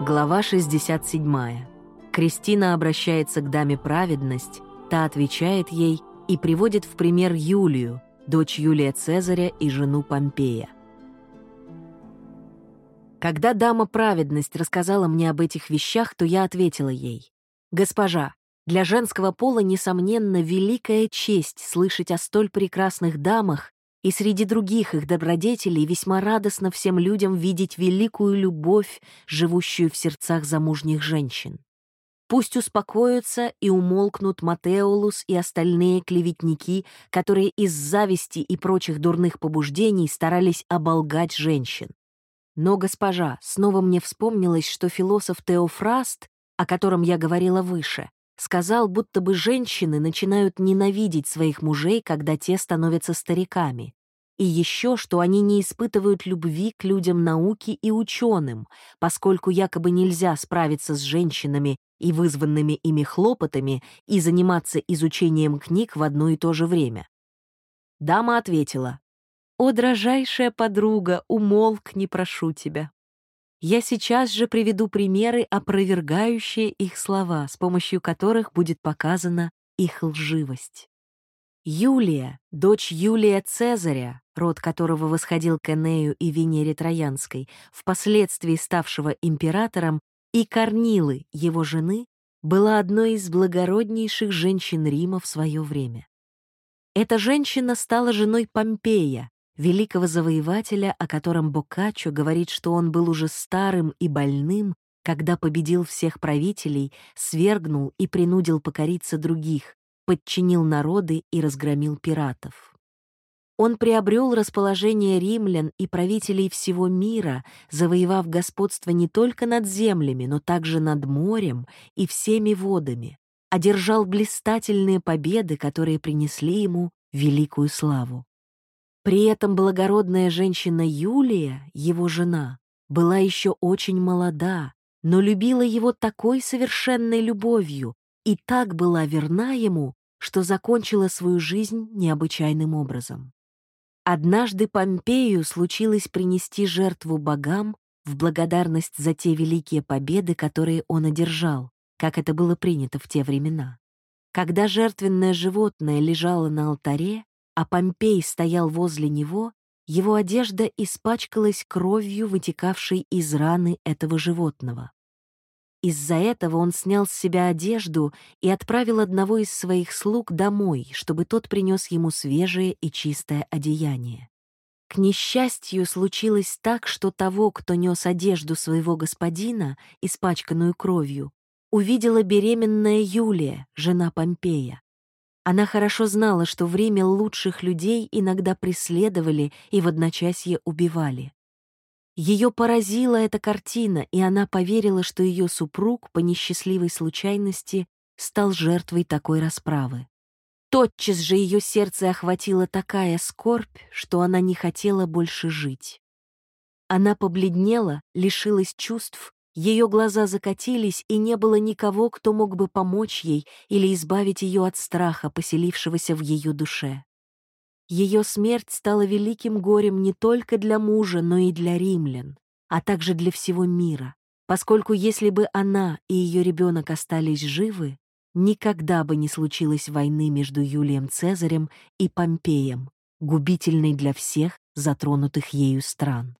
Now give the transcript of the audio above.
Глава 67. Кристина обращается к даме праведность, та отвечает ей и приводит в пример Юлию, дочь Юлия Цезаря и жену Помпея. Когда дама праведность рассказала мне об этих вещах, то я ответила ей, «Госпожа, для женского пола, несомненно, великая честь слышать о столь прекрасных дамах, и среди других их добродетелей весьма радостно всем людям видеть великую любовь, живущую в сердцах замужних женщин. Пусть успокоятся и умолкнут Матеолус и остальные клеветники, которые из зависти и прочих дурных побуждений старались оболгать женщин. Но, госпожа, снова мне вспомнилось, что философ Теофраст, о котором я говорила выше, сказал, будто бы женщины начинают ненавидеть своих мужей, когда те становятся стариками. И еще, что они не испытывают любви к людям науки и ученым, поскольку якобы нельзя справиться с женщинами и вызванными ими хлопотами и заниматься изучением книг в одно и то же время. Дама ответила, «О, дрожайшая подруга, умолкни, прошу тебя. Я сейчас же приведу примеры, опровергающие их слова, с помощью которых будет показана их лживость. Юлия, дочь Юлия Цезаря, род которого восходил к Энею и Венере Троянской, впоследствии ставшего императором, и Корнилы, его жены, была одной из благороднейших женщин Рима в свое время. Эта женщина стала женой Помпея, великого завоевателя, о котором Боккаччо говорит, что он был уже старым и больным, когда победил всех правителей, свергнул и принудил покориться других, подчинил народы и разгромил пиратов. Он приобрел расположение римлян и правителей всего мира, завоевав господство не только над землями, но также над морем и всеми водами, одержал блистательные победы, которые принесли ему великую славу. При этом благородная женщина Юлия, его жена, была еще очень молода, но любила его такой совершенной любовью и так была верна ему, что закончила свою жизнь необычайным образом. Однажды Помпею случилось принести жертву богам в благодарность за те великие победы, которые он одержал, как это было принято в те времена. Когда жертвенное животное лежало на алтаре, а Помпей стоял возле него, его одежда испачкалась кровью, вытекавшей из раны этого животного. Из-за этого он снял с себя одежду и отправил одного из своих слуг домой, чтобы тот принес ему свежее и чистое одеяние. К несчастью случилось так, что того, кто нес одежду своего господина, испачканную кровью, увидела беременная Юлия, жена Помпея. Она хорошо знала, что в Риме лучших людей иногда преследовали и в одночасье убивали. Ее поразила эта картина, и она поверила, что ее супруг по несчастливой случайности стал жертвой такой расправы. Тотчас же ее сердце охватила такая скорбь, что она не хотела больше жить. Она побледнела, лишилась чувств ее глаза закатились, и не было никого, кто мог бы помочь ей или избавить ее от страха, поселившегося в ее душе. Ее смерть стала великим горем не только для мужа, но и для римлян, а также для всего мира, поскольку если бы она и ее ребенок остались живы, никогда бы не случилось войны между Юлием Цезарем и Помпеем, губительной для всех затронутых ею стран.